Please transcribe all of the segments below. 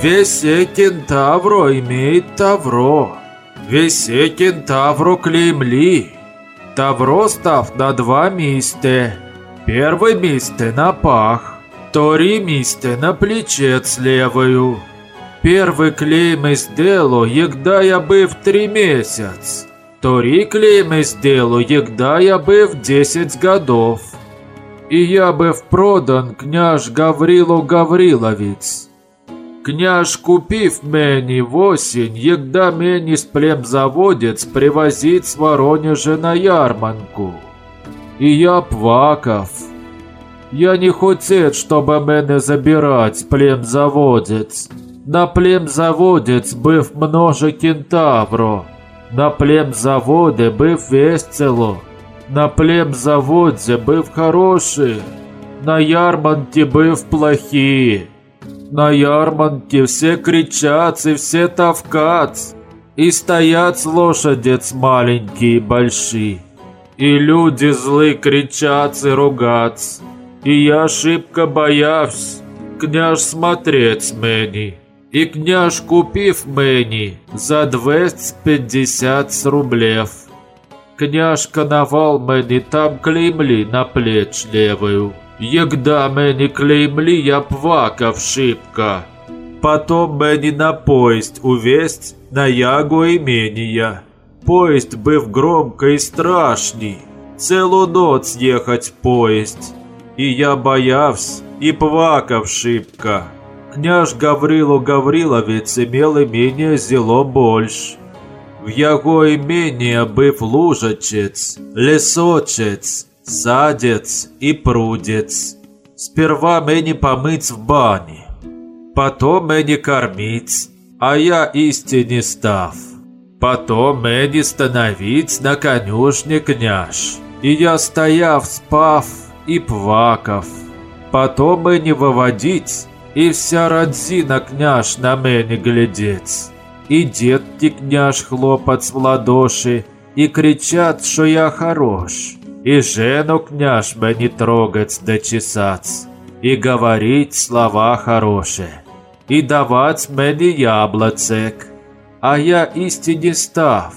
Весе кентавро имеет тавро. Весе кентавро клеймли. Тавро став на два місте. Первое место на пах. Второе место на плече левою. Первый клей мы сделал, егда я быв три месяц. Второй клей мы сделал, егда я быв десять годов. И я быв продан княж Гаврилу Гавриловец. Княж купив мені в осінь, єгда мені з племзаводець привозить з Воронежа на ярманку. І я плакав. Я не хотел, чтобы мене забирать племзаводец. На племзаводец быв множе кентавро. На племзаводе быв весело. На племзаводе быв хороший. На ярманке быв плохие. На ярмарке все кричат и все тавкат, и стоят лошадец маленькие и большие. И люди злы кричат и ругаться, и я шибко боявсь, княж смотреть мені. И княж купив мені за 250 рублев. Княж коновал мені там клеймли на плеч левую. Егда мені клеймли, я плакав шибко. Потом мені на поезд увесть на ягу имения. Поезд быв громко и страшный. Целую ночь ехать в поезд. И я боявся и плакав шибко. Княж Гаврилу Гавриловец имел имение зело больше. В его имение быв лужачец, лесочец, садец и прудец. Сперва мені помыть в бане, потом мені кормить, а я истине став. Потом мені становить на конюшне княж, и я стояв, спав и плакав. Потом мені выводить, и вся родзина княж на мені глядеть. И детки княж хлопать в ладоши, и кричат, что я хорош. И жену княж мені трогать да чесать, и говорить слова хорошие, и давать мені яблоцек. А я истине став.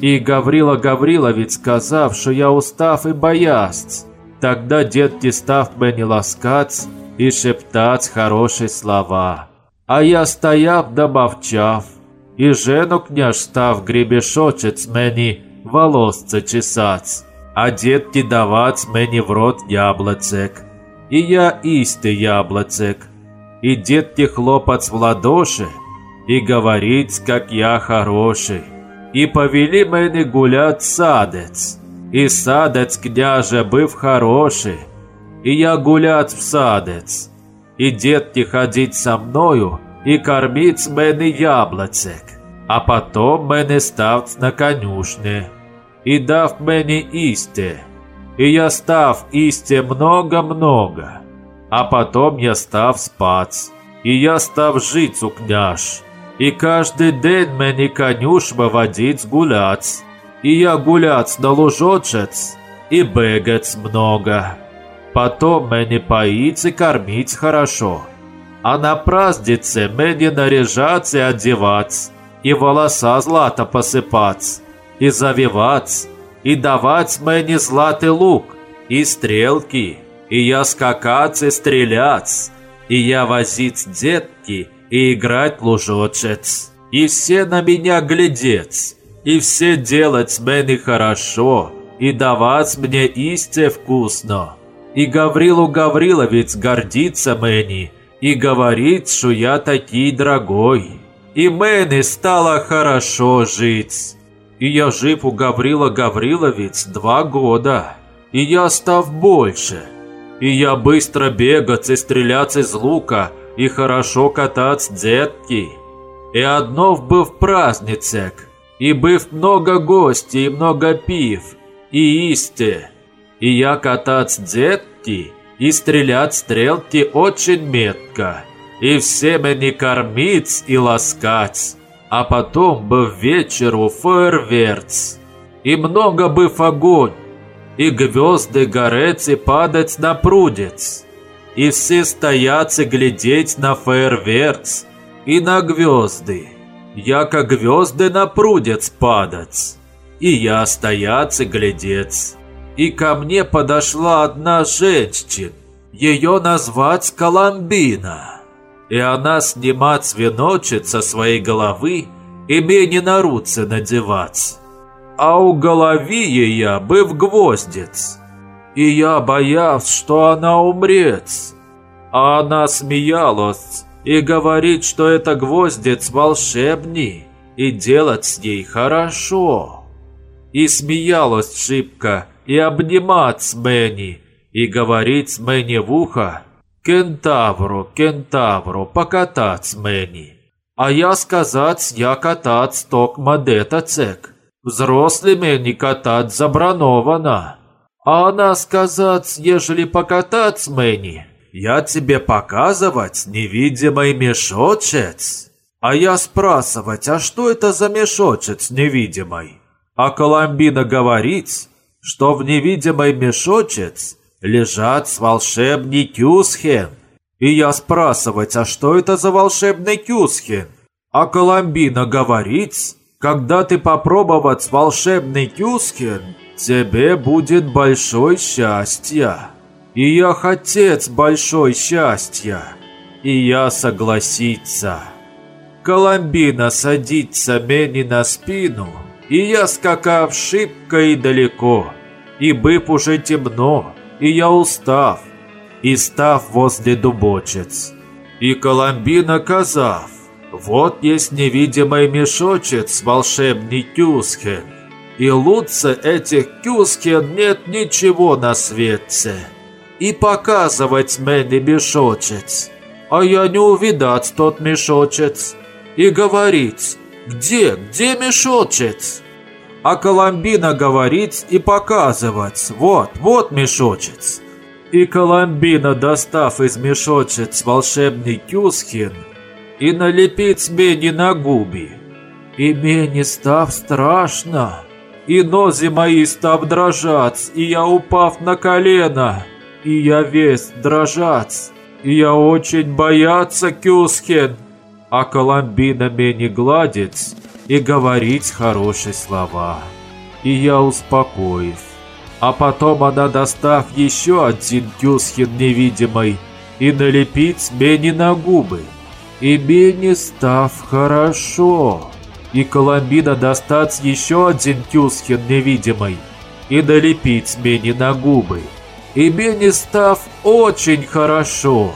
И Гаврила Гаврилович сказав, что я устав и боясь. Тогда детки став мені ласкать и шептать хорошие слова. А я стояв да мовчав, и жену княж став гребешочець мені волосце чесать а детки давать мені в рот яблоцек. И я исти яблоцек. И детки хлопать в ладоши и говорить, как я хороший. И повели мені гулять садец. И садец княже быв хороший. И я гулять в садец. И детки ходить со мною и кормить мені яблоцек. А потом мене ставить на конюшне и дав мені исте, и я став исте много-много, а потом я став спать, и я став жить у княж, и каждый день мені конюш выводить гулять, и я гулять на лужочец, и бегать много. Потом мені поить и кормить хорошо, а на празднице мені наряжать и одевать, и волоса злато посыпать и завивать, и давать мені златый лук, и стрелки, и я скакать и стрелять, и я возить детки и играть лужочец, и все на меня глядеть, и все делать мені хорошо, и давать мне исте вкусно. И Гаврилу Гавриловец гордится мені, и говорит, что я такий дорогой. И мені стало хорошо жить. И я жив у Гаврила Гавриловец два года. И я став больше. И я быстро бегать и стрелять из лука, и хорошо катать детки. И одно в праздницек, и быв много гостей, и много пив, и исте. И я катать детки, и стрелять стрелки очень метко, и всеми не кормить и ласкать а потом бы вечеру фейерверц. И много бы огонь, и гвезды гореть и падать на прудец. И все стоят и глядеть на фейерверц, и на гвезды, яко гвезды на прудец падать. И я стояц и глядец. И ко мне подошла одна женщина, ее назвать Коломбина. И она снимать веночек со своей головы и мне на руце надевать. А у голови ее быв гвоздец. И я боялся, что она умрет. А она смеялась и говорит, что это гвоздец волшебный, и делать с ней хорошо. И смеялась шибко, и обнимать с Мэнни, и говорить с Мэнни в ухо, «Кентавру, кентавру, покатать с Мэнни». А я сказать, я катать ток мадета цек. Взрослыми не катать забрановано. А она сказать, ежели покатать Мэнни, я тебе показывать невидимый мешочец. А я спрашивать, а что это за мешочец невидимый? А Коломбина говорить, что в невидимый мешочец лежат волшебный Кюсхен. И я спрашивать, а что это за волшебный Кюсхен? А Коломбина говорить, когда ты попробовать волшебный Кюсхен, тебе будет большое счастье. И я хотец большой счастья, и я согласиться. Коломбина садится мне на спину, и я скакав шибко и далеко, и быв уже темно, и я устав, и став возле дубочец. И Коломбина казав, вот есть невидимый мешочец волшебный Кюсхен, и лучше этих Кюсхен нет ничего на свете и показывать мне мешочец. А я не увидать тот мешочец. И говорить, где, где мешочец? А Коломбина говорить и показывать, вот, вот мешочец. И Коломбина, достав из мешочец волшебный Кюсхин, и налепить мне на губи. И мне став страшно, и нози мои став дрожать, и я упав на колено, и я весь дрожать, и я очень бояться Кюсхен, а Коломбина меня гладить и говорить хорошие слова. И я успокоив. А потом она, достав еще один Кюсхен невидимый, и налепить мне на губы. И мне став хорошо. И Коломбина достать еще один Кюсхен невидимый, и налепить мне на губы и Бенни став очень хорошо.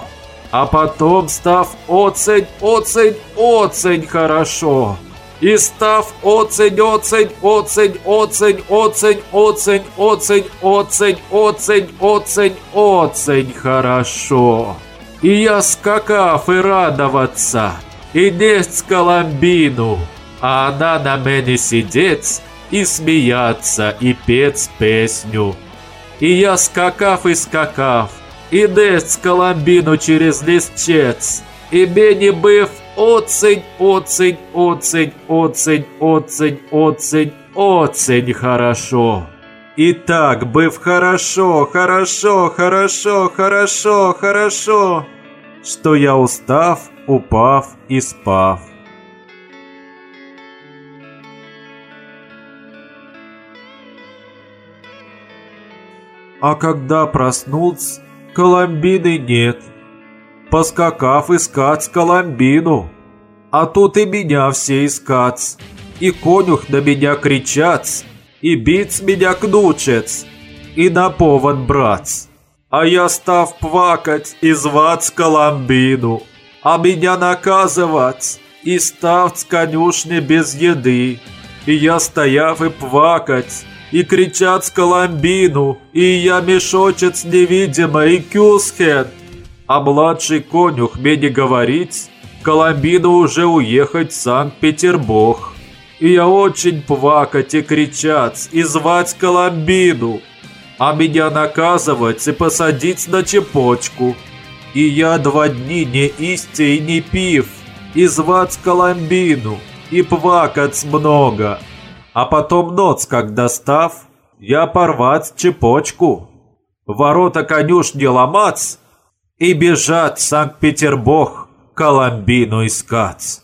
А потом став очень, очень, очень хорошо И став очень, очень, очень, очень, очень, очень, очень, очень, очень, очень, очень хорошо. И я скакав и радоваться, и несть Коломбину, а она на мене сидеть и смеяться, и петь песню. И я скакав и скакав, і десь Коломбину через ліщець, і мені бив оцень, оцень, оцень, оцень, оцень, оцень, оцень хорошо. И так быв хорошо, хорошо, хорошо, хорошо, хорошо, что я устав, упав и спав. А когда проснулся, Коломбины нет. Поскакав искать Коломбину. А тут и меня все искать. И конюх на меня кричать. И бить меня кнучец. И на повод брать. А я став плакать и звать Коломбину. А меня наказывать. И став с конюшни без еды. И я стояв и плакать и кричат с Коломбину, и я мешочец невидимый, и Кюсхед. А младший конюх мне говорит, Коломбину уже уехать в Санкт-Петербург. И я очень плакать и кричать, и звать Коломбину, а меня наказывать и посадить на чепочку. И я два дни не исти и не пив, и звать Коломбину, и плакать много. А потом ноц, как достав, я порвать цепочку, ворота конюшни ломать и бежать в Санкт-Петербург Коломбину искать.